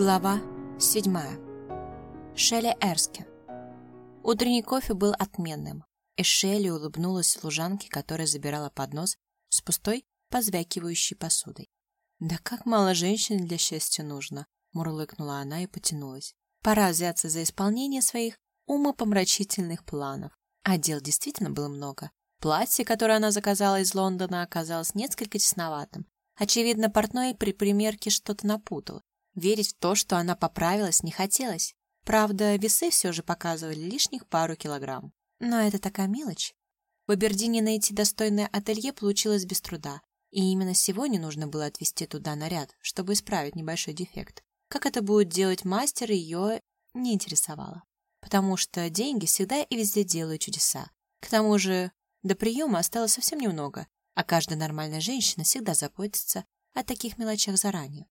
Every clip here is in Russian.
Глава седьмая. Шелли Эрскин. Утренний кофе был отменным, и Шелли улыбнулась служанке, которая забирала поднос с пустой, позвякивающей посудой. «Да как мало женщин для счастья нужно!» — мурлыкнула она и потянулась. «Пора взяться за исполнение своих умопомрачительных планов». А дел действительно было много. Платье, которое она заказала из Лондона, оказалось несколько тесноватым. Очевидно, портной при примерке что-то напутал. Верить в то, что она поправилась, не хотелось. Правда, весы все же показывали лишних пару килограмм. Но это такая мелочь. В Абердине найти достойное ателье получилось без труда. И именно сегодня нужно было отвезти туда наряд, чтобы исправить небольшой дефект. Как это будет делать мастер, ее не интересовало. Потому что деньги всегда и везде делают чудеса. К тому же до приема осталось совсем немного, а каждая нормальная женщина всегда заботится о таких мелочах заранее.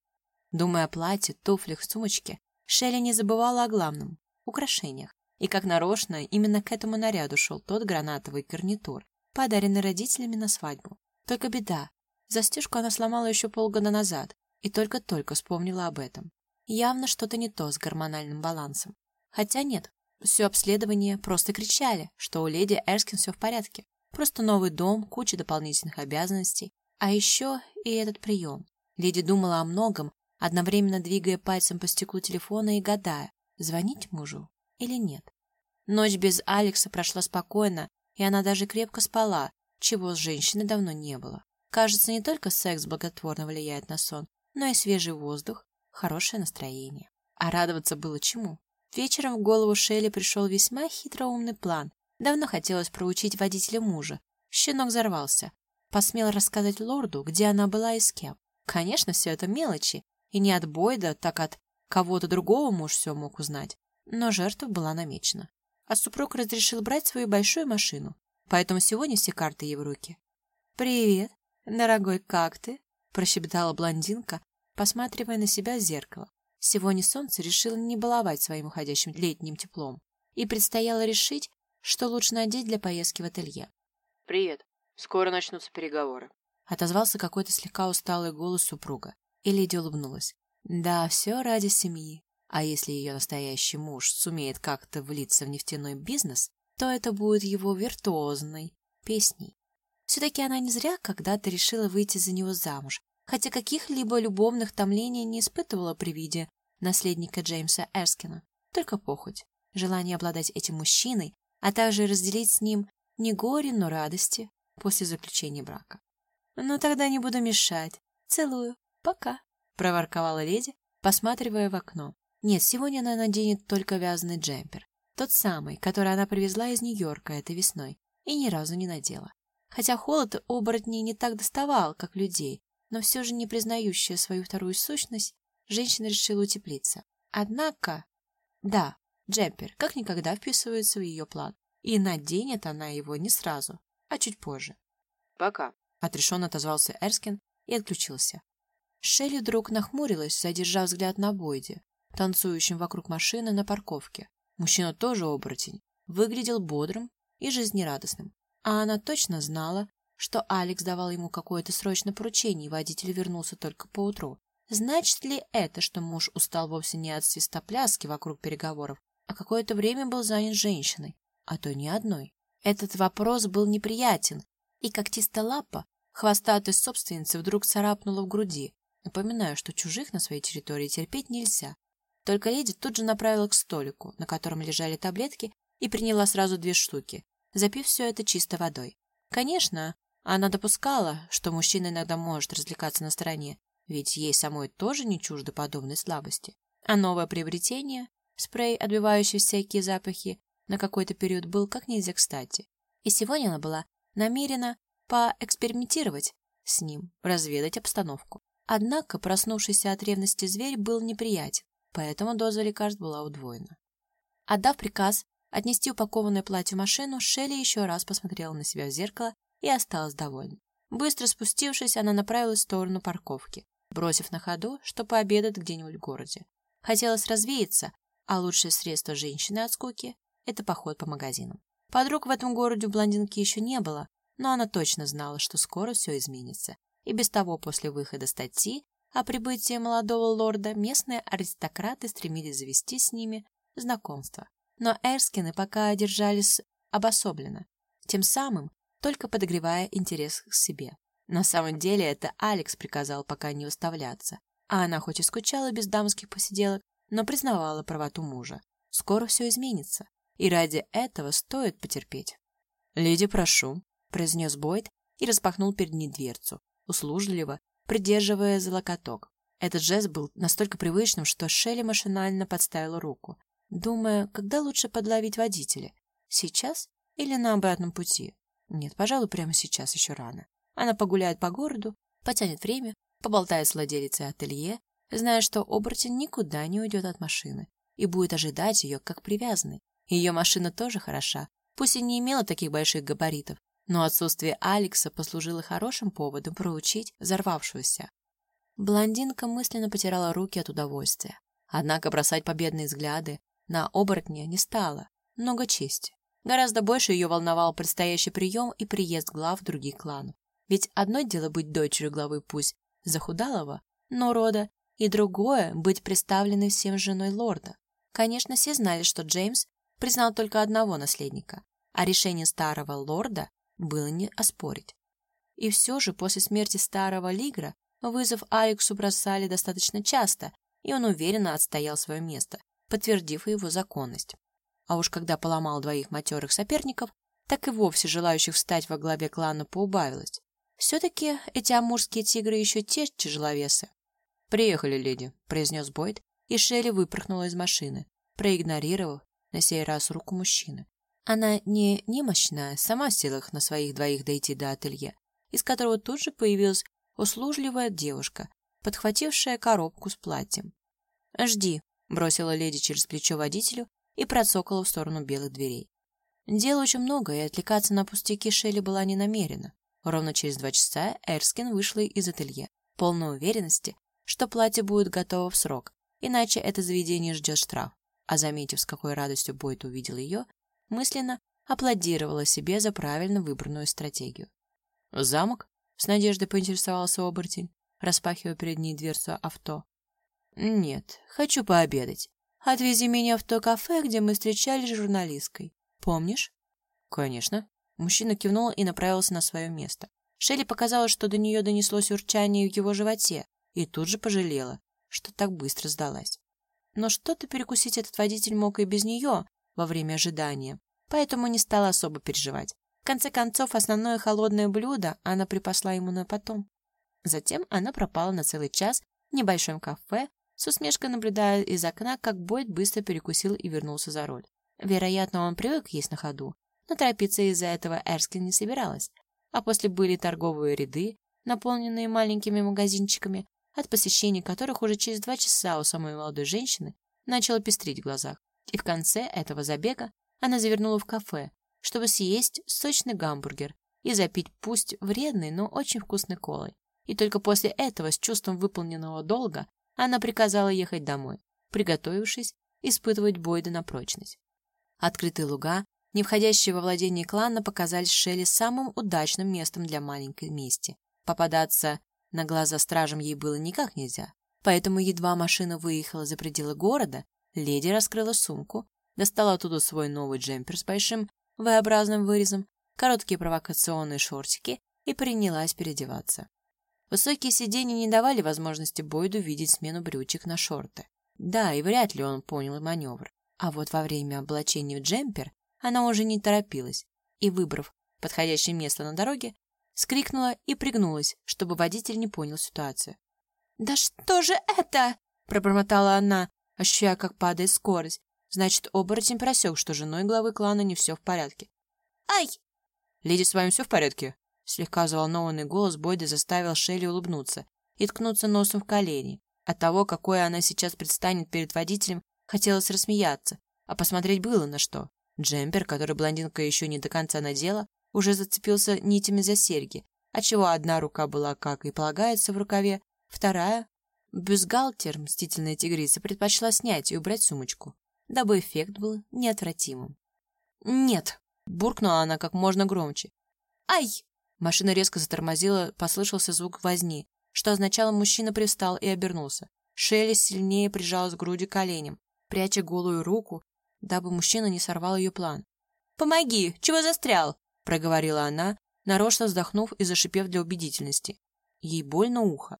Думая о платье, туфлях, сумочке, Шелли не забывала о главном — украшениях. И как нарочно, именно к этому наряду шел тот гранатовый гарнитур, подаренный родителями на свадьбу. Только беда. Застежку она сломала еще полгода назад и только-только вспомнила об этом. Явно что-то не то с гормональным балансом. Хотя нет, все обследование просто кричали, что у леди Эрскин все в порядке. Просто новый дом, куча дополнительных обязанностей. А еще и этот прием. Леди думала о многом, одновременно двигая пальцем по стеклу телефона и гадая, звонить мужу или нет. Ночь без Алекса прошла спокойно, и она даже крепко спала, чего с женщиной давно не было. Кажется, не только секс благотворно влияет на сон, но и свежий воздух, хорошее настроение. А радоваться было чему? Вечером в голову Шелли пришел весьма хитроумный план. Давно хотелось проучить водителя мужа. Щенок взорвался. Посмел рассказать лорду, где она была и с кем. Конечно, все это мелочи, и не от Бойда, так от кого-то другого муж все мог узнать. Но жертва была намечена. А супруг разрешил брать свою большую машину. Поэтому сегодня все карты ей в руки. «Привет, дорогой, как ты?» – прощебетала блондинка, посматривая на себя в зеркало. Сегодня солнце решило не баловать своим уходящим летним теплом. И предстояло решить, что лучше надеть для поездки в ателье. «Привет. Скоро начнутся переговоры», — отозвался какой-то слегка усталый голос супруга. И леди улыбнулась. Да, все ради семьи. А если ее настоящий муж сумеет как-то влиться в нефтяной бизнес, то это будет его виртуозной песней. Все-таки она не зря когда-то решила выйти за него замуж, хотя каких-либо любовных томлений не испытывала при виде наследника Джеймса Эрскина. Только похоть, желание обладать этим мужчиной, а также разделить с ним не горе, но радости после заключения брака. «Ну тогда не буду мешать. Целую. «Пока», — проворковала леди, посматривая в окно. Нет, сегодня она наденет только вязаный джемпер. Тот самый, который она привезла из Нью-Йорка этой весной и ни разу не надела. Хотя холод оборотней не так доставал, как людей, но все же не признающая свою вторую сущность, женщина решила утеплиться. Однако, да, джемпер как никогда вписывается в ее план, и наденет она его не сразу, а чуть позже. «Пока», — отрешенно отозвался Эрскин и отключился. Шелли вдруг нахмурилась, задержав взгляд на Бойде, танцующем вокруг машины на парковке. Мужчина тоже оборотень, выглядел бодрым и жизнерадостным. А она точно знала, что Алекс давал ему какое-то срочное поручение, и водитель вернулся только поутру. Значит ли это, что муж устал вовсе не от свистопляски вокруг переговоров, а какое-то время был занят женщиной, а то не одной? Этот вопрос был неприятен, и когтистая лапа хвостатой собственницы вдруг царапнула в груди, Напоминаю, что чужих на своей территории терпеть нельзя. Только леди тут же направила к столику, на котором лежали таблетки, и приняла сразу две штуки, запив все это чисто водой. Конечно, она допускала, что мужчина иногда может развлекаться на стороне, ведь ей самой тоже не чуждо подобной слабости. А новое приобретение, спрей, отбивающий всякие запахи, на какой-то период был как нельзя кстати. И сегодня она была намерена поэкспериментировать с ним, разведать обстановку. Однако проснувшийся от ревности зверь был неприятен, поэтому доза лекарств была удвоена. Отдав приказ отнести упакованное платье в машину, Шелли еще раз посмотрела на себя в зеркало и осталась довольна. Быстро спустившись, она направилась в сторону парковки, бросив на ходу, что пообедает где-нибудь в городе. Хотелось развеяться, а лучшее средство женщины от скуки – это поход по магазинам. Подруг в этом городе у блондинки еще не было, но она точно знала, что скоро все изменится и без того после выхода статьи о прибытии молодого лорда местные аристократы стремились завести с ними знакомство. Но Эрскины пока держались обособленно, тем самым только подогревая интерес к себе. На самом деле это Алекс приказал пока не выставляться, а она хоть и скучала без дамских посиделок, но признавала правоту мужа. Скоро все изменится, и ради этого стоит потерпеть. «Леди, прошу», — произнес Бойд и распахнул перед ней дверцу, услужливо придерживая за локоток. Этот жест был настолько привычным, что Шелли машинально подставила руку, думая, когда лучше подловить водителя, сейчас или на обратном пути. Нет, пожалуй, прямо сейчас еще рано. Она погуляет по городу, потянет время, поболтает с владелицей ателье, зная, что оборотень никуда не уйдет от машины и будет ожидать ее как привязанный. Ее машина тоже хороша, пусть и не имела таких больших габаритов, но отсутствие Алекса послужило хорошим поводом проучить взорвавшегося. Блондинка мысленно потирала руки от удовольствия. Однако бросать победные взгляды на оборотня не стала. Много чести. Гораздо больше ее волновал предстоящий прием и приезд глав других кланов. Ведь одно дело быть дочерью главы пусть захудалого, но рода, и другое — быть представленной всем женой лорда. Конечно, все знали, что Джеймс признал только одного наследника, а решение старого лорда было не оспорить. И все же после смерти старого Лигра вызов Алексу бросали достаточно часто, и он уверенно отстоял свое место, подтвердив его законность. А уж когда поломал двоих матерых соперников, так и вовсе желающих встать во главе клана поубавилось. Все-таки эти амурские тигры еще те тяжеловесы. «Приехали, леди», — произнес Бойд, и Шелли выпорхнула из машины, проигнорировав на сей раз руку мужчины. Она не немощная, сама в силах на своих двоих дойти до ателье, из которого тут же появилась услужливая девушка, подхватившая коробку с платьем. «Жди», — бросила леди через плечо водителю и процокала в сторону белых дверей. Дела очень много, и отвлекаться на пустяки Шелли была не намерена. Ровно через два часа Эрскин вышла из ателье, полной уверенности, что платье будет готово в срок, иначе это заведение ждет штраф. А заметив, с какой радостью Бойт увидел ее, мысленно аплодировала себе за правильно выбранную стратегию. «Замок?» — с надеждой поинтересовался оборотень, распахивая перед ней дверцу авто. «Нет, хочу пообедать. Отвези меня в то кафе, где мы встречались с журналисткой. Помнишь?» «Конечно». Мужчина кивнул и направился на свое место. Шелли показалось, что до нее донеслось урчание в его животе, и тут же пожалела, что так быстро сдалась. Но что-то перекусить этот водитель мог и без нее, во время ожидания, поэтому не стала особо переживать. В конце концов, основное холодное блюдо она припасла ему на потом. Затем она пропала на целый час в небольшом кафе, с усмешкой наблюдая из окна, как Бойд быстро перекусил и вернулся за роль. Вероятно, он привык есть на ходу, но торопиться из-за этого Эрскин не собиралась. А после были торговые ряды, наполненные маленькими магазинчиками, от посещения которых уже через два часа у самой молодой женщины начало пестрить в глазах. И в конце этого забега она завернула в кафе, чтобы съесть сочный гамбургер и запить пусть вредной, но очень вкусной колой. И только после этого, с чувством выполненного долга, она приказала ехать домой, приготовившись испытывать Бойда на прочность. Открытые луга, не входящие во владение клана, показались Шелли самым удачным местом для маленькой мести. Попадаться на глаза стражам ей было никак нельзя, поэтому едва машина выехала за пределы города, Леди раскрыла сумку, достала оттуда свой новый джемпер с большим V-образным вырезом, короткие провокационные шортики и принялась переодеваться. Высокие сиденья не давали возможности Бойду видеть смену брючек на шорты. Да, и вряд ли он понял маневр. А вот во время облачения в джемпер она уже не торопилась и, выбрав подходящее место на дороге, скрикнула и пригнулась, чтобы водитель не понял ситуацию. «Да что же это?» — пробормотала она, ощущая, как падает скорость. Значит, оборотень просек, что женой главы клана не все в порядке. «Ай!» «Леди, с вами все в порядке?» Слегка взволнованный голос Бойда заставил Шелли улыбнуться и ткнуться носом в колени. От того, какое она сейчас предстанет перед водителем, хотелось рассмеяться, а посмотреть было на что. Джемпер, который блондинка еще не до конца надела, уже зацепился нитями за серьги, отчего одна рука была, как и полагается, в рукаве, вторая Бюстгальтер, мстительная тигрица, предпочла снять и убрать сумочку, дабы эффект был неотвратимым. «Нет!» — буркнула она как можно громче. «Ай!» Машина резко затормозила, послышался звук возни, что означало мужчина привстал и обернулся. Шелли сильнее прижалась к груди коленям, пряча голую руку, дабы мужчина не сорвал ее план. «Помоги! Чего застрял?» – проговорила она, нарочно вздохнув и зашипев для убедительности. Ей больно ухо.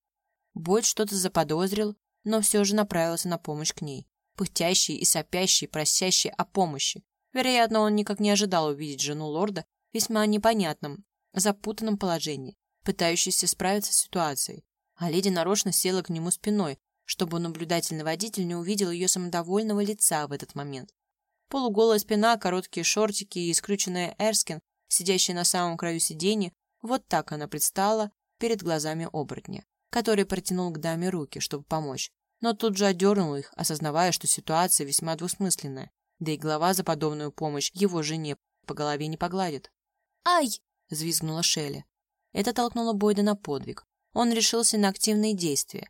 Бойд что-то заподозрил, но все же направился на помощь к ней, пыхтящий и сопящий, просящий о помощи. Вероятно, он никак не ожидал увидеть жену лорда в весьма непонятном, запутанном положении, пытающейся справиться с ситуацией. А леди нарочно села к нему спиной, чтобы наблюдательный водитель не увидел ее самодовольного лица в этот момент. Полуголая спина, короткие шортики и скрюченная Эрскин, сидящая на самом краю сиденья, вот так она предстала перед глазами оборотня, который протянул к даме руки, чтобы помочь, но тут же отдернул их, осознавая, что ситуация весьма двусмысленная, да и глава за подобную помощь его жене по голове не погладит. «Ай!» — взвизгнула Шелли. Это толкнуло Бойда на подвиг. Он решился на активные действия.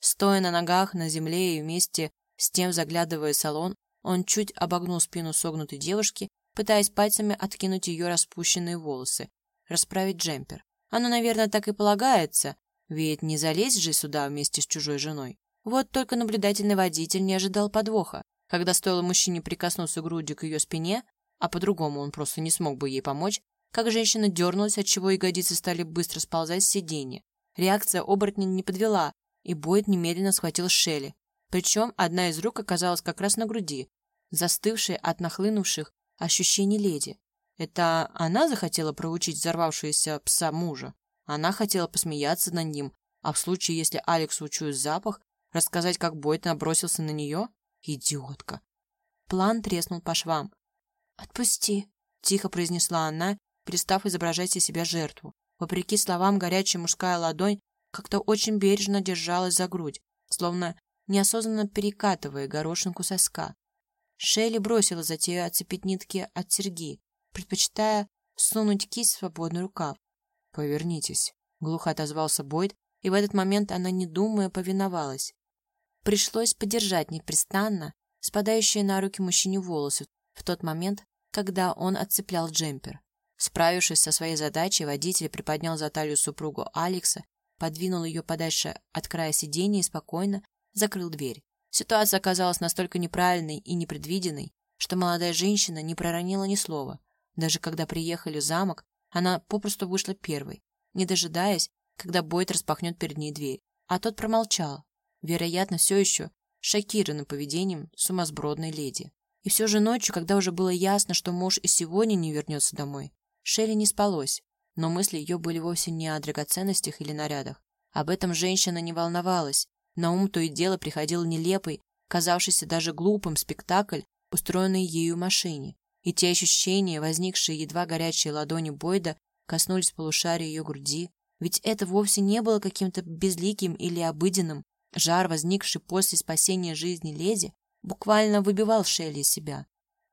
Стоя на ногах на земле и вместе с тем заглядывая в салон, он чуть обогнул спину согнутой девушки, пытаясь пальцами откинуть ее распущенные волосы, расправить джемпер. Оно, наверное, так и полагается, ведь не залезть же сюда вместе с чужой женой. Вот только наблюдательный водитель не ожидал подвоха. Когда стоило мужчине прикоснуться грудью к ее спине, а по-другому он просто не смог бы ей помочь, как женщина дернулась, отчего ягодицы стали быстро сползать с сиденья. Реакция оборотня не подвела, и Бойд немедленно схватил Шелли. Причем одна из рук оказалась как раз на груди, застывшей от нахлынувших ощущений леди. Это она захотела проучить взорвавшегося пса мужа? Она хотела посмеяться над ним, а в случае, если Алекс учует запах, рассказать, как Бойд набросился на нее? Идиотка. План треснул по швам. «Отпусти», — тихо произнесла она, перестав изображать из себя жертву. Вопреки словам, горячая мужская ладонь как-то очень бережно держалась за грудь, словно неосознанно перекатывая горошинку соска. Шелли бросила затею отцепить нитки от серьги, предпочитая сунуть кисть в свободный рукав. «Повернитесь», — глухо отозвался Бойд, и в этот момент она, не думая, повиновалась. Пришлось подержать непрестанно спадающие на руки мужчине волосы в тот момент, когда он отцеплял джемпер. Справившись со своей задачей, водитель приподнял за талию супругу Алекса, подвинул ее подальше от края сиденья и спокойно закрыл дверь. Ситуация оказалась настолько неправильной и непредвиденной, что молодая женщина не проронила ни слова. Даже когда приехали в замок, она попросту вышла первой, не дожидаясь, когда Бойд распахнет перед ней дверь. А тот промолчал, вероятно, все еще шокирована поведением сумасбродной леди. И все же ночью, когда уже было ясно, что муж и сегодня не вернется домой, Шелли не спалось, но мысли ее были вовсе не о драгоценностях или нарядах. Об этом женщина не волновалась. На ум то и дело приходил нелепый, казавшийся даже глупым спектакль, устроенный ею машине. И те ощущения, возникшие едва горячие ладони Бойда, коснулись полушария ее груди. Ведь это вовсе не было каким-то безликим или обыденным, Жар, возникший после спасения жизни леди, буквально выбивал Шелли из себя.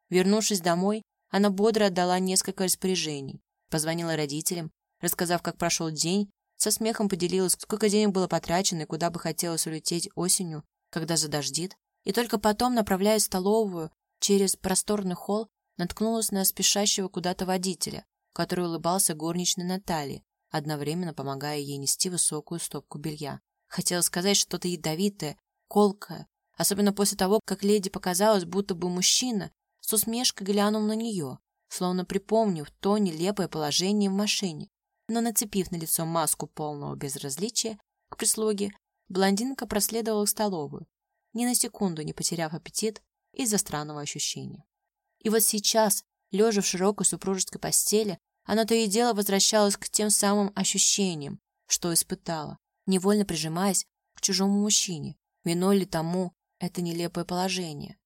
Вернувшись домой, она бодро отдала несколько распоряжений, позвонила родителям, рассказав, как прошел день, со смехом поделилась, сколько денег было потрачено и куда бы хотелось улететь осенью, когда задождит, и только потом, направляясь в столовую через просторный холл, наткнулась на спешащего куда-то водителя, который улыбался горничной Наталье, одновременно помогая ей нести высокую стопку белья. Хотела сказать что-то ядовитое, колкое, особенно после того, как леди показалось, будто бы мужчина с усмешкой глянул на нее, словно припомнив то нелепое положение в машине. Но, нацепив на лицо маску полного безразличия к прислуге, блондинка проследовала в столовую, ни на секунду не потеряв аппетит из-за странного ощущения. И вот сейчас, лежа в широкой супружеской постели, она то и дело возвращалась к тем самым ощущениям, что испытала, невольно прижимаясь к чужому мужчине. Виной ли тому это нелепое положение?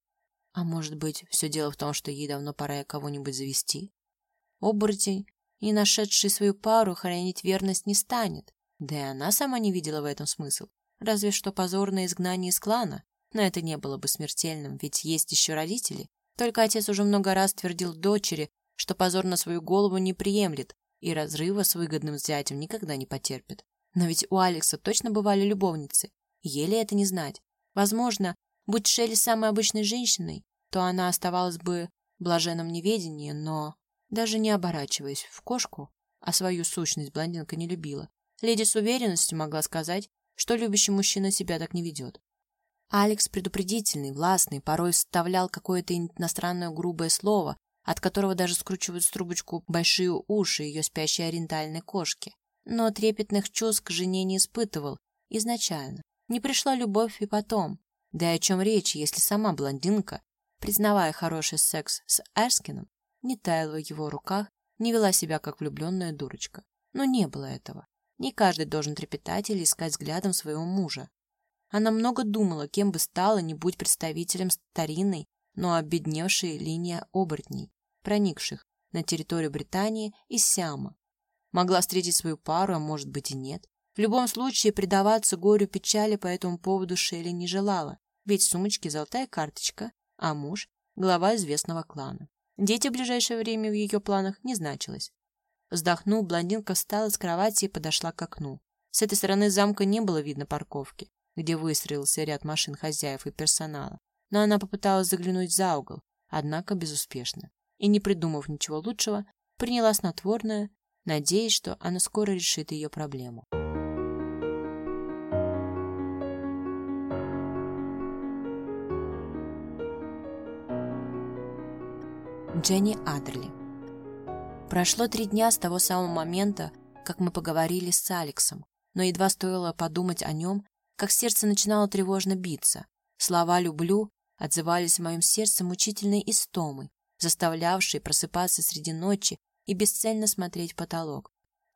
А может быть, все дело в том, что ей давно пора кого-нибудь завести? Оборотень, не нашедший свою пару, хранить верность не станет. Да и она сама не видела в этом смысл. Разве что позорное изгнание из клана. Но это не было бы смертельным, ведь есть еще родители. Только отец уже много раз твердил дочери, что позор на свою голову не приемлет и разрыва с выгодным зятем никогда не потерпит. Но ведь у Алекса точно бывали любовницы. Еле это не знать. Возможно, будь Шелли самой обычной женщиной, то она оставалась бы в блаженном неведении, но, даже не оборачиваясь в кошку, а свою сущность блондинка не любила, Леди с уверенностью могла сказать, что любящий мужчина себя так не ведет. Алекс предупредительный, властный, порой вставлял какое-то иностранное грубое слово, от которого даже скручивают с трубочку большие уши ее спящей ориентальной кошки. Но трепетных чувств к жене не испытывал изначально. Не пришла любовь и потом. Да и о чем речь, если сама блондинка, признавая хороший секс с Эрскином, не таяла в его руках, не вела себя как влюбленная дурочка. Но не было этого. Не каждый должен трепетать или искать взглядом своего мужа. Она много думала, кем бы стала, не будь представителем старинной, но обедневшей линии оборотней, проникших на территорию Британии и Сиама. Могла встретить свою пару, а может быть и нет. В любом случае, предаваться горю печали по этому поводу Шелли не желала, ведь в сумочке золотая карточка, а муж – глава известного клана. Дети в ближайшее время в ее планах не значилось. Вздохнув, блондинка встала с кровати и подошла к окну. С этой стороны замка не было видно парковки, где выстроился ряд машин хозяев и персонала, но она попыталась заглянуть за угол, однако безуспешно, и, не придумав ничего лучшего, приняла снотворное, надеясь, что она скоро решит ее проблему. Дженни Адерли. Прошло три дня с того самого момента, как мы поговорили с Алексом, но едва стоило подумать о нем, как сердце начинало тревожно биться. Слова «люблю» отзывались в моем сердце мучительной истомой, заставлявшей просыпаться среди ночи и бесцельно смотреть в потолок.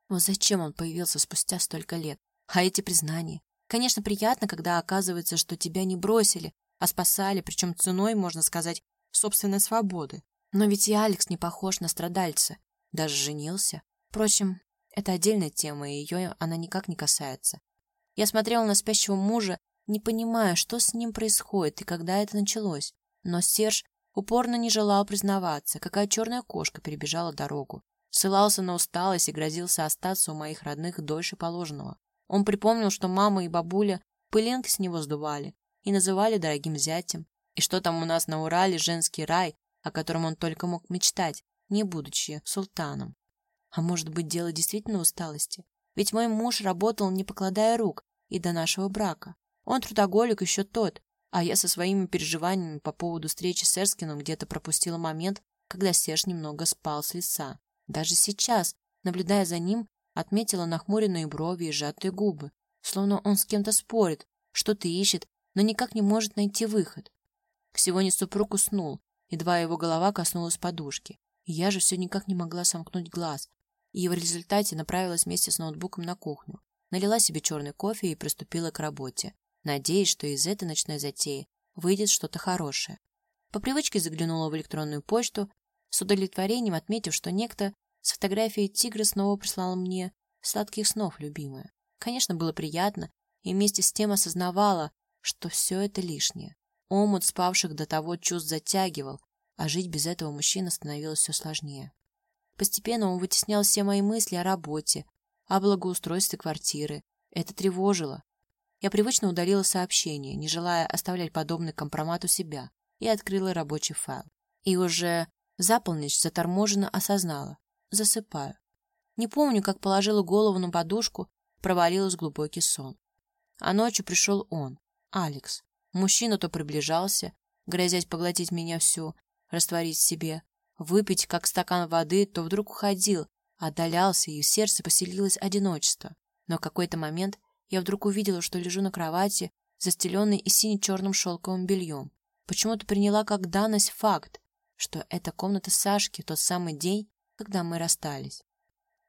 Но зачем он появился спустя столько лет? А эти признания? Конечно, приятно, когда оказывается, что тебя не бросили, а спасали, причем ценой, можно сказать, собственной свободы. Но ведь и Алекс не похож на страдальца. Даже женился. Впрочем, это отдельная тема, и ее она никак не касается. Я смотрела на спящего мужа, не понимая, что с ним происходит и когда это началось. Но Серж упорно не желал признаваться, какая черная кошка перебежала дорогу. Ссылался на усталость и грозился остаться у моих родных дольше положенного. Он припомнил, что мама и бабуля пылинки с него сдували и называли дорогим зятем, и что там у нас на Урале женский рай, о котором он только мог мечтать, не будучи султаном. А может быть, дело действительно усталости? Ведь мой муж работал, не покладая рук, и до нашего брака. Он трудоголик еще тот, а я со своими переживаниями по поводу встречи с Эрскином где-то пропустила момент, когда Серж немного спал с лица. Даже сейчас, наблюдая за ним, отметила нахмуренные брови и сжатые губы, словно он с кем-то спорит, что-то ищет, но никак не может найти выход. К сегодня супруг уснул, едва его голова коснулась подушки. Я же все никак не могла сомкнуть глаз, и в результате направилась вместе с ноутбуком на кухню, налила себе черный кофе и приступила к работе, надеясь, что из этой ночной затеи выйдет что-то хорошее. По привычке заглянула в электронную почту, с удовлетворением отметив, что некто с фотографией тигра снова прислал мне сладких снов, любимая. Конечно, было приятно, и вместе с тем осознавала, что все это лишнее. Омут спавших до того чувств затягивал, а жить без этого мужчины становилось все сложнее. Постепенно он вытеснял все мои мысли о работе, о благоустройстве квартиры. Это тревожило. Я привычно удалила сообщение, не желая оставлять подобный компромат у себя, и открыла рабочий файл. И уже за полночь заторможенно осознала. Засыпаю. Не помню, как положила голову на подушку, провалилась в глубокий сон. А ночью пришел он, Алекс. Мужчина то приближался, грозясь поглотить меня всю, растворить в себе, выпить как стакан воды, то вдруг уходил, отдалялся, и в сердце поселилось одиночество. Но в какой-то момент я вдруг увидела, что лежу на кровати, застеленной и сине-черным шелковым бельем. Почему-то приняла как данность факт, что это комната Сашки тот самый день, когда мы расстались.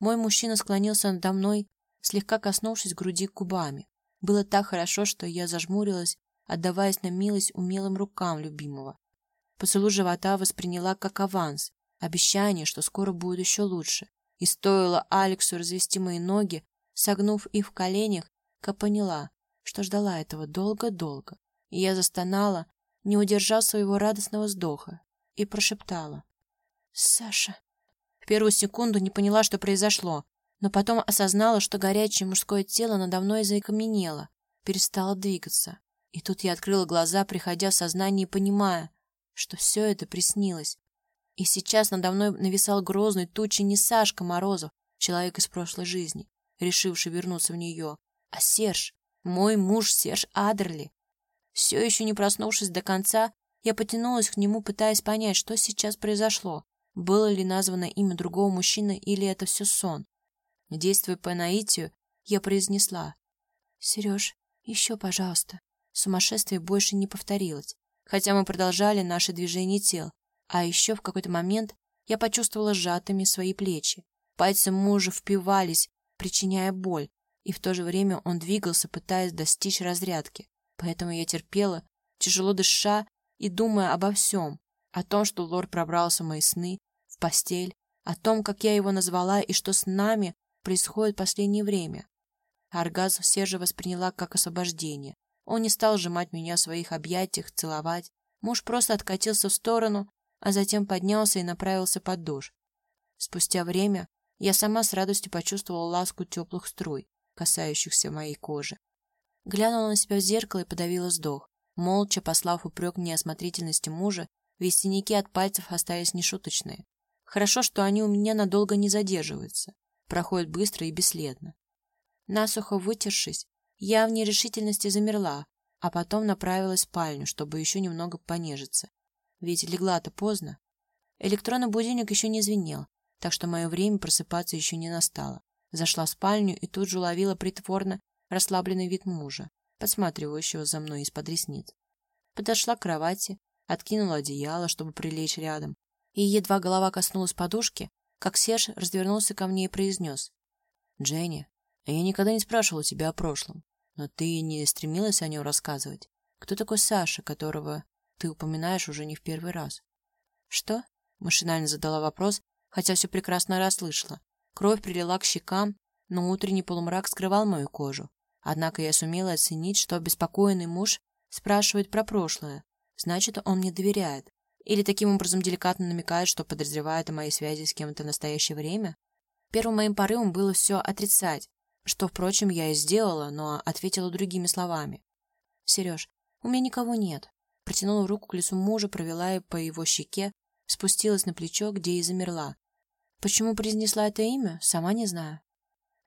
Мой мужчина склонился надо мной, слегка коснувшись груди губами. Было так хорошо, что я зажмурилась, отдаваясь на милость умелым рукам любимого, Поцелуй живота восприняла как аванс, обещание, что скоро будет еще лучше. И стоило Алексу развести мои ноги, согнув их в коленях, как поняла, что ждала этого долго-долго. И я застонала, не удержав своего радостного вздоха, и прошептала. «Саша!» В первую секунду не поняла, что произошло, но потом осознала, что горячее мужское тело надо мной закаменело, перестало двигаться. И тут я открыла глаза, приходя в сознание и понимая, что все это приснилось. И сейчас надо мной нависал грозный тучи не Сашка Морозов, человек из прошлой жизни. решивший вернуться в нее, а Серж, мой муж Серж Адерли. Все еще не проснувшись до конца, я потянулась к нему, пытаясь понять, что сейчас произошло. Было ли названо имя другого мужчины или это все сон? Действуя по наитию, я произнесла. «Сереж, еще, пожалуйста». Сумасшествие больше не повторилось, хотя мы продолжали наши движения тел. А еще в какой-то момент я почувствовала сжатыми свои плечи. Пальцы мужа впивались, причиняя боль, и в то же время он двигался, пытаясь достичь разрядки. Поэтому я терпела, тяжело дыша и думая обо всем, о том, что лорд пробрался в мои сны, в постель, о том, как я его назвала и что с нами происходит в последнее время. Оргазм все же восприняла как освобождение. Он не стал сжимать меня в своих объятиях, целовать. Муж просто откатился в сторону, а затем поднялся и направился под душ. Спустя время я сама с радостью почувствовала ласку теплых струй, касающихся моей кожи. Глянула на себя в зеркало и подавила вздох, молча послав упрек неосмотрительности мужа, ведь синяки от пальцев остались нешуточные. Хорошо, что они у меня надолго не задерживаются, проходят быстро и бесследно. Насухо вытершись, я в нерешительности замерла, а потом направилась в спальню, чтобы еще немного понежиться. Ведь легла-то поздно. Электронный будильник еще не звенел, так что мое время просыпаться еще не настало. Зашла в спальню и тут же уловила притворно расслабленный вид мужа, подсматривающего за мной из-под ресниц. Подошла к кровати, откинула одеяло, чтобы прилечь рядом, и едва голова коснулась подушки, как Серж развернулся ко мне и произнес. «Дженни, я никогда не спрашивал тебя о прошлом, но ты не стремилась о нем рассказывать. Кто такой Саша, которого ты упоминаешь уже не в первый раз?» «Что?» — машинально задала вопрос, хотя все прекрасно расслышала. Кровь прилила к щекам, но утренний полумрак скрывал мою кожу. Однако я сумела оценить, что обеспокоенный муж спрашивает про прошлое. Значит, он мне доверяет. Или таким образом деликатно намекает, что подозревает о моей связи с кем-то в настоящее время. Первым моим порывом было все отрицать, что, впрочем, я и сделала, но ответила другими словами. «Сереж, у меня никого нет». Протянула руку к лицу мужа, провела по его щеке, спустилась на плечо, где и замерла, Почему произнесла это имя, сама не знаю.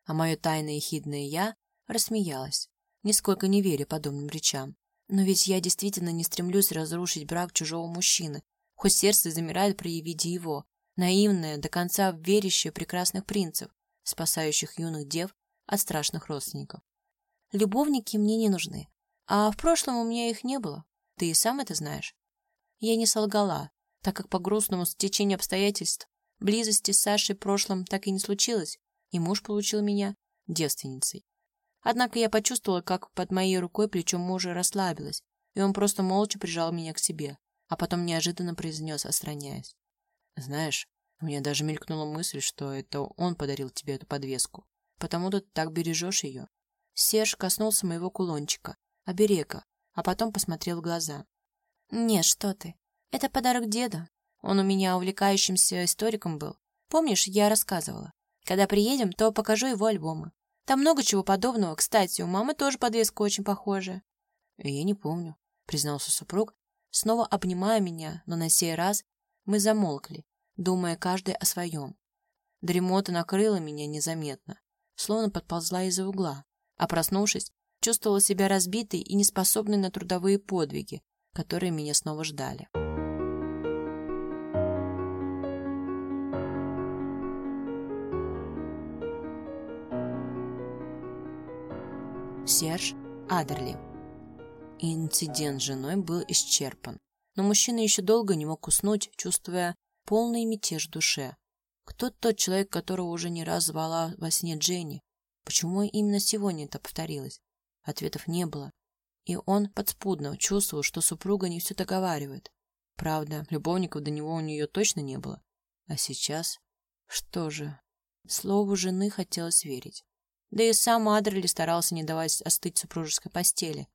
А мое тайное и хидное «я» рассмеялась, нисколько не веря подобным речам. Но ведь я действительно не стремлюсь разрушить брак чужого мужчины, хоть сердце замирает при виде его, наивное, до конца верящее прекрасных принцев, спасающих юных дев от страшных родственников. Любовники мне не нужны, а в прошлом у меня их не было, ты и сам это знаешь. Я не солгала, так как по грустному стечению обстоятельств Близости с Сашей в прошлом так и не случилось, и муж получил меня девственницей. Однако я почувствовала, как под моей рукой плечо мужа расслабилось, и он просто молча прижал меня к себе, а потом неожиданно произнес, остраняясь. «Знаешь, у меня даже мелькнула мысль, что это он подарил тебе эту подвеску, потому ты так бережешь ее». Серж коснулся моего кулончика, оберега, а потом посмотрел в глаза. «Нет, что ты, это подарок деда, он у меня увлекающимся историком был. Помнишь, я рассказывала? Когда приедем, то покажу его альбомы. Там много чего подобного. Кстати, у мамы тоже подвеска очень похожая. Я не помню, признался супруг, снова обнимая меня, но на сей раз мы замолкли, думая каждый о своем. Дремота накрыла меня незаметно, словно подползла из-за угла, а проснувшись, чувствовала себя разбитой и неспособной на трудовые подвиги, которые меня снова ждали. Серж Адерли. Инцидент с женой был исчерпан, но мужчина еще долго не мог уснуть, чувствуя полный мятеж в душе. Кто тот человек, которого уже не раз звала во сне Дженни? Почему именно сегодня это повторилось? Ответов не было, и он подспудно чувствовал, что супруга не все договаривает. Правда, любовников до него у нее точно не было. А сейчас? Что же? Слову жены хотелось верить. Да и сам Адрели старался не давать остыть супружеской постели,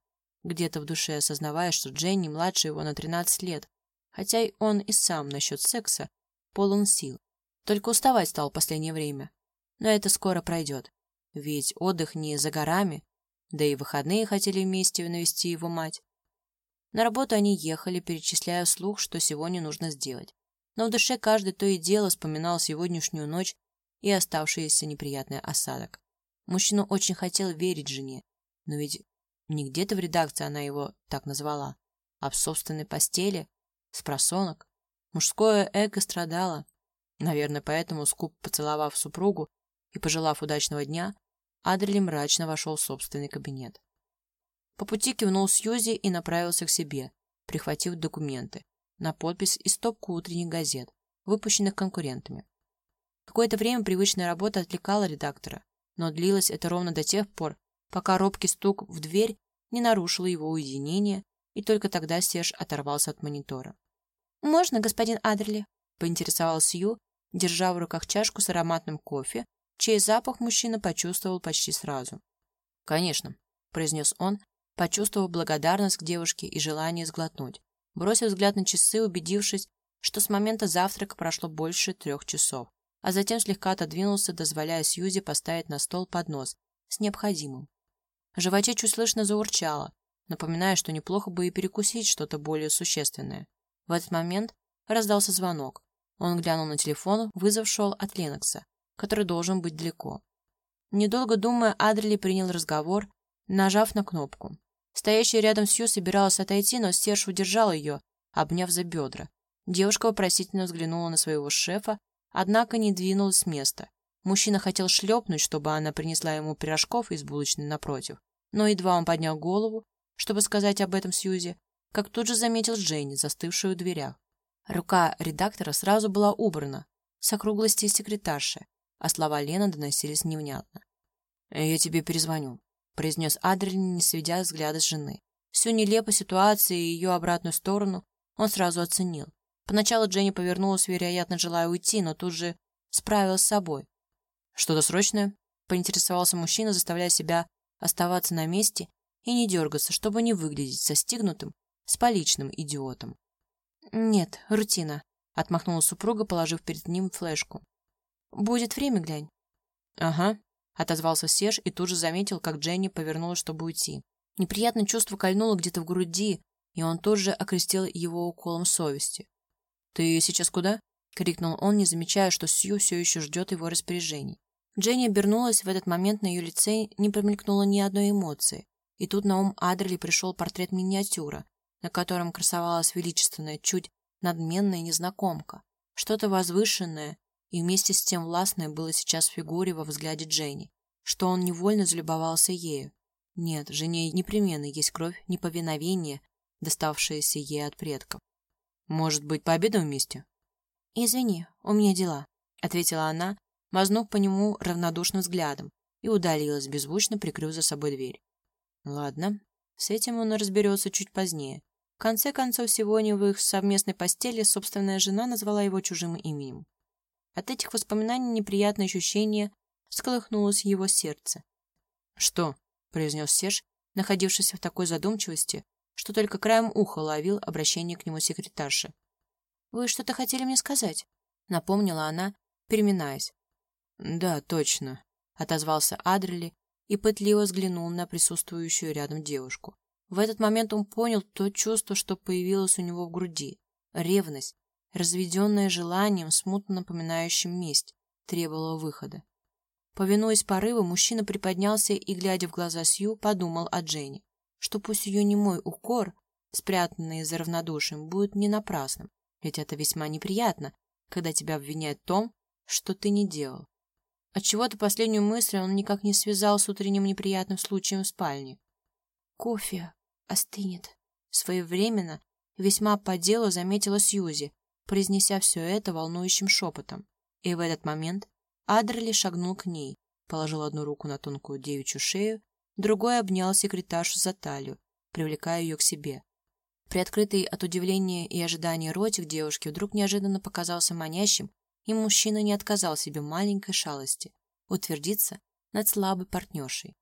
где-то в душе осознавая, что Дженни младше его на 13 лет, хотя и он и сам насчет секса полон сил. Только уставать стал в последнее время. Но это скоро пройдет. Ведь отдых не за горами, да и выходные хотели вместе навести его мать. На работу они ехали, перечисляя вслух, что сегодня нужно сделать. Но в душе каждый то и дело вспоминал сегодняшнюю ночь и оставшийся неприятный осадок. Мужчина очень хотел верить жене, но ведь не где-то в редакции она его так назвала, а в собственной постели, с просонок. Мужское эго страдало. Наверное, поэтому, скуп поцеловав супругу и пожелав удачного дня, Адрели мрачно вошел в собственный кабинет. По пути кивнул Сьюзи и направился к себе, прихватив документы, на подпись и стопку утренних газет, выпущенных конкурентами. Какое-то время привычная работа отвлекала редактора, но длилось это ровно до тех пор, пока робкий стук в дверь не нарушил его уединение, и только тогда Серж оторвался от монитора. «Можно, господин Адерли?» — поинтересовался Ю, держа в руках чашку с ароматным кофе, чей запах мужчина почувствовал почти сразу. «Конечно», — произнес он, почувствовав благодарность к девушке и желание сглотнуть, бросив взгляд на часы, убедившись, что с момента завтрака прошло больше трех часов, а затем слегка отодвинулся, дозволяя Сьюзи поставить на стол поднос с необходимым. В животе чуть слышно заурчало, напоминая, что неплохо бы и перекусить что-то более существенное. В этот момент раздался звонок. Он глянул на телефон, вызов шел от Ленокса, который должен быть далеко. Недолго думая, Адрели принял разговор, нажав на кнопку. Стоящая рядом Сью собиралась отойти, но Серж удержал ее, обняв за бедра. Девушка вопросительно взглянула на своего шефа, однако не двинулась с места. Мужчина хотел шлепнуть, чтобы она принесла ему пирожков из булочной напротив, но едва он поднял голову, чтобы сказать об этом Сьюзи, как тут же заметил Дженни, застывшую в дверях. Рука редактора сразу была убрана, с округлости секретарши, а слова Лены доносились невнятно. «Я тебе перезвоню», произнес Адрелин, не сведя взгляда с жены. Всю нелепость ситуации и ее обратную сторону он сразу оценил. Поначалу Дженни повернулась, вероятно, желая уйти, но тут же справилась с собой. «Что-то срочное?» — поинтересовался мужчина, заставляя себя оставаться на месте и не дергаться, чтобы не выглядеть застигнутым, с поличным идиотом. «Нет, рутина», — отмахнула супруга, положив перед ним флешку. «Будет время, глянь». «Ага», Отозвался Серж и тут же заметил, как Дженни повернулась, чтобы уйти. Неприятное чувство кольнуло где-то в груди, и он тут же окрестил его уколом совести. «Ты сейчас куда?» — крикнул он, не замечая, что Сью все еще ждет его распоряжений. Дженни обернулась, в этот момент на ее лице не промелькнуло ни одной эмоции. И тут на ум Адрели пришел портрет миниатюра, на котором красовалась величественная, чуть надменная незнакомка. Что-то возвышенное, и вместе с тем властное было сейчас в фигуре во взгляде Дженни, что он невольно залюбовался ею. Нет, жене непременно есть кровь неповиновения, доставшаяся ей от предков. Может быть, пообедаем вместе? Извини, у меня дела, ответила она, мазнув по нему равнодушным взглядом, и удалилась, беззвучно прикрыв за собой дверь. Ладно, с этим он разберется чуть позднее. В конце концов, сегодня в их совместной постели собственная жена назвала его чужим именем. От этих воспоминаний неприятное ощущение сколыхнулось в его сердце. «Что?» — произнес Серж, находившийся в такой задумчивости, что только краем уха ловил обращение к нему секретарши. «Вы что-то хотели мне сказать?» — напомнила она, переминаясь. «Да, точно», — отозвался Адрели и пытливо взглянул на присутствующую рядом девушку. В этот момент он понял то чувство, что появилось у него в груди — ревность, разведенное желанием, смутно напоминающим месть, требовало выхода. Повинуясь порыву, мужчина приподнялся и, глядя в глаза Сью, подумал о Дженни, что пусть ее немой укор, спрятанный за равнодушием, будет не напрасным, ведь это весьма неприятно, когда тебя обвиняют в том, что ты не делал. Отчего-то последнюю мысль он никак не связал с утренним неприятным случаем в спальне. «Кофе остынет», — своевременно, весьма по делу заметила Сьюзи, произнеся все это волнующим шепотом. И в этот момент Адрели шагнул к ней, положил одну руку на тонкую девичью шею, другой обнял секретаршу за талию, привлекая ее к себе. Приоткрытый от удивления и ожидания ротик девушки вдруг неожиданно показался манящим, и мужчина не отказал себе маленькой шалости утвердиться над слабой партнершей.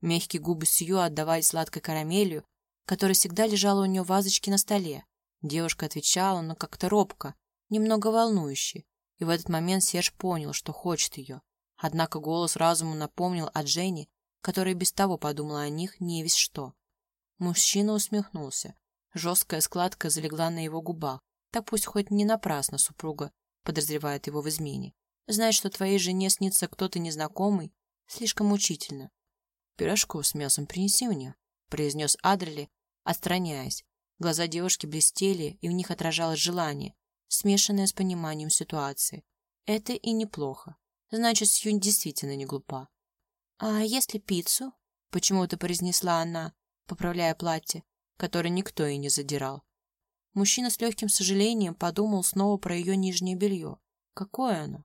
Мягкие губы Сью отдавали сладкой карамелью, которая всегда лежала у нее в вазочке на столе, Девушка отвечала, но как-то робко, немного волнующе, и в этот момент Серж понял, что хочет ее. Однако голос разума напомнил о Дженни, которая без того подумала о них не весь что. Мужчина усмехнулся. Жесткая складка залегла на его губах. Так пусть хоть не напрасно супруга подозревает его в измене. Знать, что твоей жене снится кто-то незнакомый, Слишком мучительно. «Пирожку с мясом принеси мне», — произнес Адрели, отстраняясь. Глаза девушки блестели, и в них отражалось желание, смешанное с пониманием ситуации. Это и неплохо. Значит, Сьюнь действительно не глупа. «А если пиццу?» — почему-то произнесла она, поправляя платье, которое никто и не задирал. Мужчина с легким сожалением подумал снова про ее нижнее белье. Какое оно?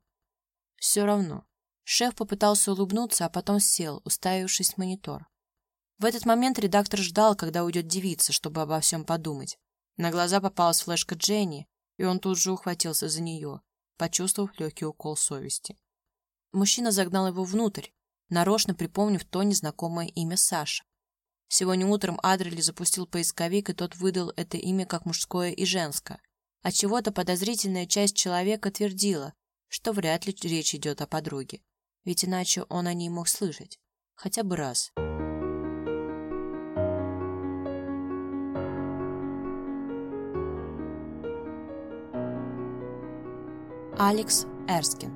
Все равно. Шеф попытался улыбнуться, а потом сел, уставившись в монитор. В этот момент редактор ждал, когда уйдет девица, чтобы обо всем подумать. На глаза попалась флешка Дженни, и он тут же ухватился за нее, почувствовав легкий укол совести. Мужчина загнал его внутрь, нарочно припомнив то незнакомое имя Саша. Сегодня утром Адрели запустил поисковик, и тот выдал это имя как мужское и женское. А чего-то подозрительная часть человека твердила, что вряд ли речь идет о подруге, ведь иначе он о ней мог слышать. Хотя бы раз. Алекс Эрскин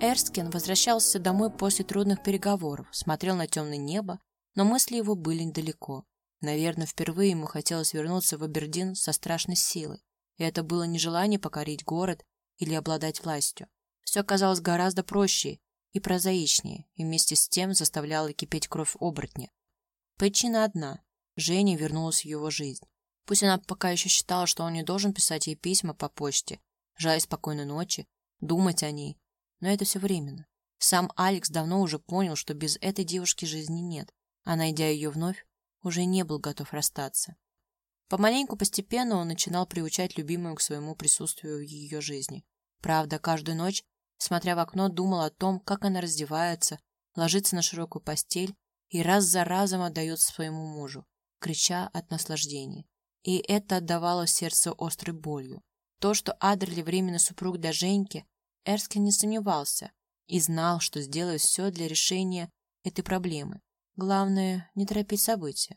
Эрскин возвращался домой после трудных переговоров, смотрел на темное небо, но мысли его были далеко. Наверное, впервые ему хотелось вернуться в Абердин со страшной силой. И это было не желание покорить город или обладать властью. Все казалось гораздо проще и прозаичнее, и вместе с тем заставляло кипеть кровь оборотня. Причина одна – Женя вернулась в его жизнь. Пусть она пока еще считала, что он не должен писать ей письма по почте, желая спокойной ночи, думать о ней, но это все временно. Сам Алекс давно уже понял, что без этой девушки жизни нет а найдя ее вновь, уже не был готов расстаться. Помаленьку, постепенно он начинал приучать любимую к своему присутствию в ее жизни. Правда, каждую ночь, смотря в окно, думал о том, как она раздевается, ложится на широкую постель и раз за разом отдает своему мужу, крича от наслаждения. И это отдавало сердце острой болью. То, что Адрли временный супруг до Женьки, Эрскин не сомневался и знал, что сделает все для решения этой проблемы. Главное, не торопить события.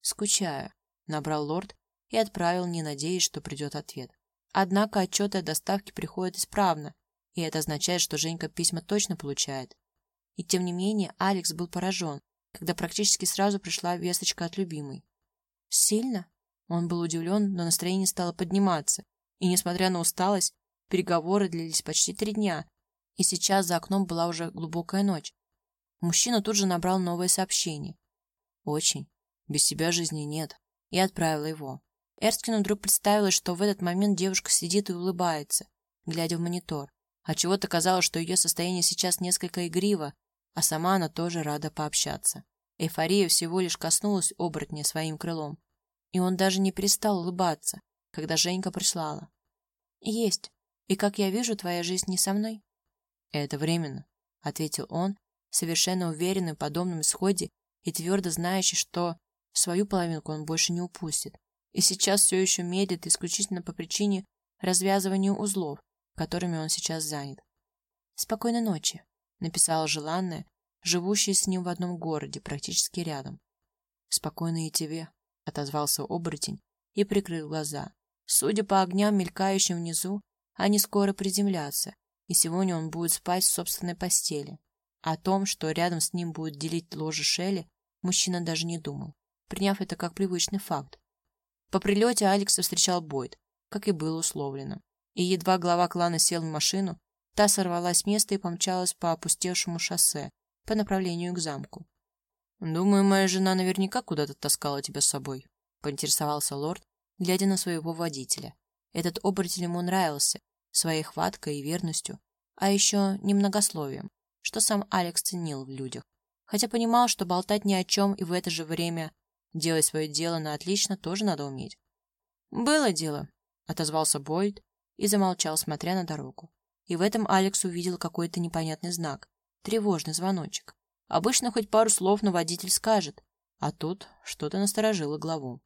Скучаю, набрал лорд и отправил, не надеясь, что придет ответ. Однако отчеты о доставке приходят исправно, и это означает, что Женька письма точно получает. И тем не менее Алекс был поражен, когда практически сразу пришла весточка от любимой. Сильно? Он был удивлен, но настроение стало подниматься, и, несмотря на усталость, переговоры длились почти три дня, и сейчас за окном была уже глубокая ночь. Мужчина тут же набрал новое сообщение. «Очень. Без тебя жизни нет». И отправила его. Эрскину вдруг представилось, что в этот момент девушка сидит и улыбается, глядя в монитор. А чего-то казалось, что ее состояние сейчас несколько игриво, а сама она тоже рада пообщаться. Эйфория всего лишь коснулась оборотня своим крылом. И он даже не перестал улыбаться, когда Женька прислала. «Есть. И, как я вижу, твоя жизнь не со мной?» «Это временно», — ответил он совершенно уверенный в подобном исходе и твердо знающий, что свою половинку он больше не упустит. И сейчас все еще медлит исключительно по причине развязывания узлов, которыми он сейчас занят. «Спокойной ночи», — написала желанная, живущая с ним в одном городе, практически рядом. «Спокойно и тебе», — отозвался оборотень и прикрыл глаза. Судя по огням, мелькающим внизу, они скоро приземлятся, и сегодня он будет спать в собственной постели. О том, что рядом с ним будет делить ложе Шелли, мужчина даже не думал, приняв это как привычный факт. По прилете Алекса встречал Бойд, как и было условлено. И едва глава клана сел в машину, та сорвалась с места и помчалась по опустевшему шоссе по направлению к замку. «Думаю, моя жена наверняка куда-то таскала тебя с собой», — поинтересовался лорд, глядя на своего водителя. Этот оборотень ему нравился, своей хваткой и верностью, а еще немногословием что сам Алекс ценил в людях. Хотя понимал, что болтать ни о чем и в это же время делать свое дело на отлично тоже надо уметь. «Было дело», — отозвался Бойд и замолчал, смотря на дорогу. И в этом Алекс увидел какой-то непонятный знак, тревожный звоночек. Обычно хоть пару слов, но водитель скажет, а тут что-то насторожило главу.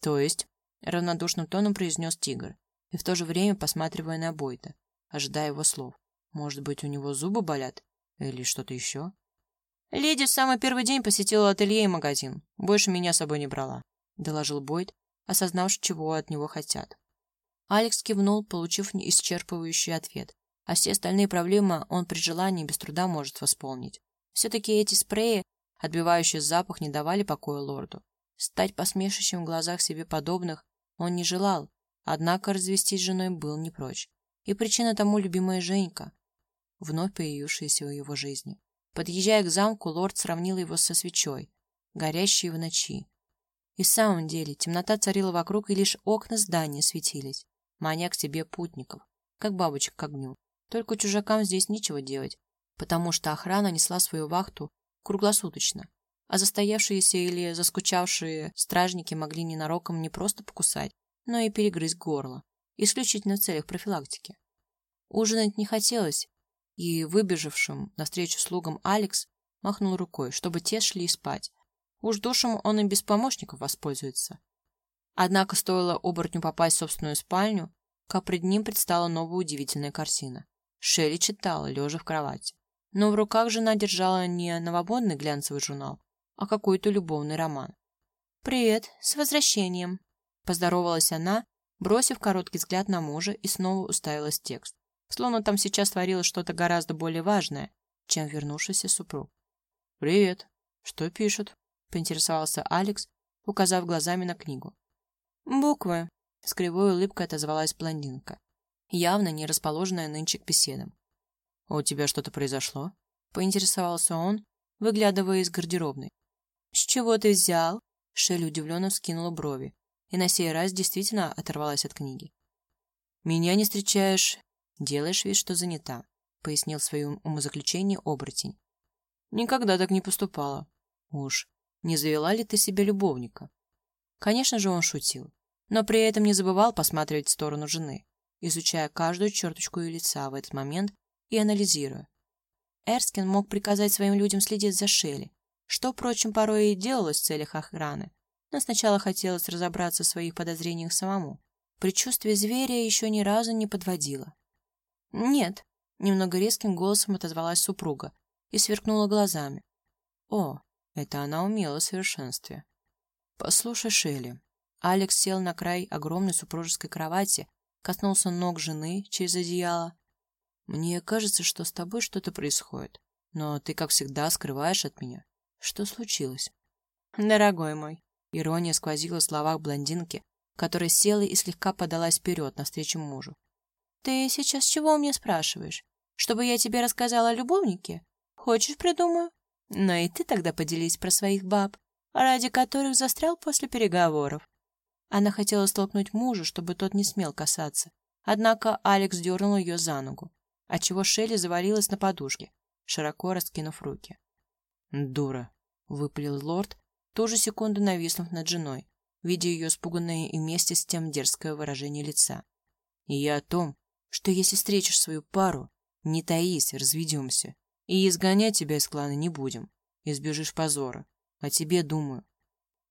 «То есть?» — равнодушным тоном произнес тигр, и в то же время посматривая на Бойда, ожидая его слов. «Может быть, у него зубы болят? Или что-то еще? Леди в самый первый день посетила ателье и магазин. Больше меня с собой не брала, доложил Бойд, осознав, чего от него хотят. Алекс кивнул, получив исчерпывающий ответ, а все остальные проблемы он при желании без труда может восполнить. Все-таки эти спреи, отбивающие запах, не давали покоя лорду. Стать посмешищем в глазах себе подобных он не желал, однако развестись с женой был не прочь. И причина тому любимая Женька, вновь появившаяся в его жизни. Подъезжая к замку, лорд сравнил его со свечой, горящей в ночи. И в самом деле темнота царила вокруг, и лишь окна здания светились, маня к себе путников, как бабочек к огню. Только чужакам здесь нечего делать, потому что охрана несла свою вахту круглосуточно, а застоявшиеся или заскучавшие стражники могли ненароком не просто покусать, но и перегрызть горло, исключительно в целях профилактики. Ужинать не хотелось, и выбежавшим навстречу слугам Алекс махнул рукой, чтобы те шли спать. Уж душем он и без помощников воспользуется. Однако стоило оборотню попасть в собственную спальню, как пред ним предстала новая удивительная картина. Шелли читала, лежа в кровати. Но в руках жена держала не новободный глянцевый журнал, а какой-то любовный роман. «Привет, с возвращением!» Поздоровалась она, бросив короткий взгляд на мужа и снова уставилась в текст. Словно там сейчас творилось что-то гораздо более важное, чем вернувшийся супруг. «Привет. Что пишут?» — поинтересовался Алекс, указав глазами на книгу. «Буквы», — с кривой улыбкой отозвалась блондинка, явно не расположенная нынче к беседам. «У тебя что-то произошло?» — поинтересовался он, выглядывая из гардеробной. «С чего ты взял?» — Шелли удивленно вскинула брови и на сей раз действительно оторвалась от книги. «Меня не встречаешь «Делаешь вид, что занята», — пояснил свое умозаключение оборотень. «Никогда так не поступала. Уж, не завела ли ты себе любовника?» Конечно же, он шутил, но при этом не забывал посматривать в сторону жены, изучая каждую черточку ее лица в этот момент и анализируя. Эрскин мог приказать своим людям следить за Шелли, что, впрочем, порой и делалось в целях охраны, но сначала хотелось разобраться в своих подозрениях самому. Предчувствие зверя еще ни разу не подводило. «Нет», — немного резким голосом отозвалась супруга и сверкнула глазами. «О, это она умела в совершенстве». «Послушай, Шелли». Алекс сел на край огромной супружеской кровати, коснулся ног жены через одеяло. «Мне кажется, что с тобой что-то происходит, но ты, как всегда, скрываешь от меня. Что случилось?» «Дорогой мой», — ирония сквозила в словах блондинки, которая села и слегка подалась вперед навстречу мужу. Ты сейчас чего у меня спрашиваешь? Чтобы я тебе рассказала о любовнике? Хочешь, придумаю? Но и ты тогда поделись про своих баб, ради которых застрял после переговоров. Она хотела столкнуть мужа, чтобы тот не смел касаться. Однако Алекс дернул ее за ногу, отчего Шелли завалилась на подушке, широко раскинув руки. «Дура!» — выпалил лорд, ту же секунду нависнув над женой, видя ее испуганное и вместе с тем дерзкое выражение лица. И я о том, что если встретишь свою пару, не таись, разведемся. И изгонять тебя из клана не будем. Избежишь позора. О тебе думаю.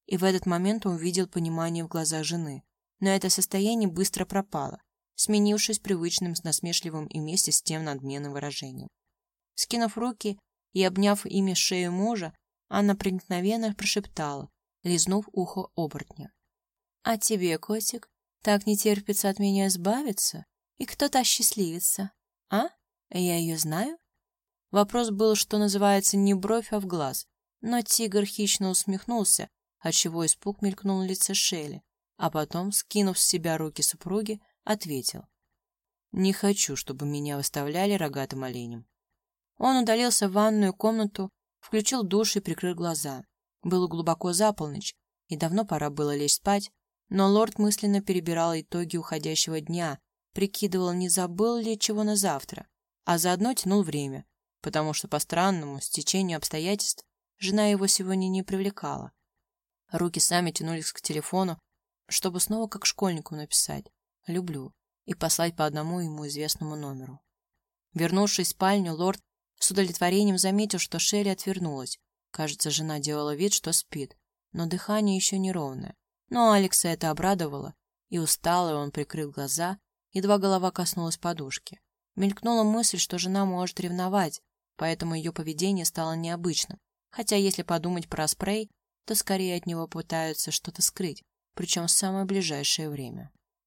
И в этот момент он увидел понимание в глазах жены. Но это состояние быстро пропало, сменившись привычным с насмешливым и вместе с тем надменным выражением. Скинув руки и обняв ими шею мужа, Анна проникновенно прошептала, лизнув ухо оборотня. — А тебе, котик, так не терпится от меня избавиться? И кто-то осчастливится. А? Я ее знаю? Вопрос был, что называется, не бровь, а в глаз. Но тигр хищно усмехнулся, отчего испуг мелькнул на лице Шелли, а потом, скинув с себя руки супруги, ответил. «Не хочу, чтобы меня выставляли рогатым оленем». Он удалился в ванную комнату, включил душ и прикрыл глаза. Было глубоко за полночь, и давно пора было лечь спать, но лорд мысленно перебирал итоги уходящего дня прикидывал, не забыл ли чего на завтра, а заодно тянул время, потому что по странному стечению обстоятельств жена его сегодня не привлекала. Руки сами тянулись к телефону, чтобы снова как школьнику написать «люблю» и послать по одному ему известному номеру. Вернувшись в спальню, лорд с удовлетворением заметил, что Шелли отвернулась. Кажется, жена делала вид, что спит, но дыхание еще неровное. Но Алекса это обрадовало, и усталый он прикрыл глаза Едва голова коснулась подушки. Мелькнула мысль, что жена может ревновать, поэтому ее поведение стало необычным. Хотя, если подумать про спрей, то скорее от него пытаются что-то скрыть, причем в самое ближайшее время.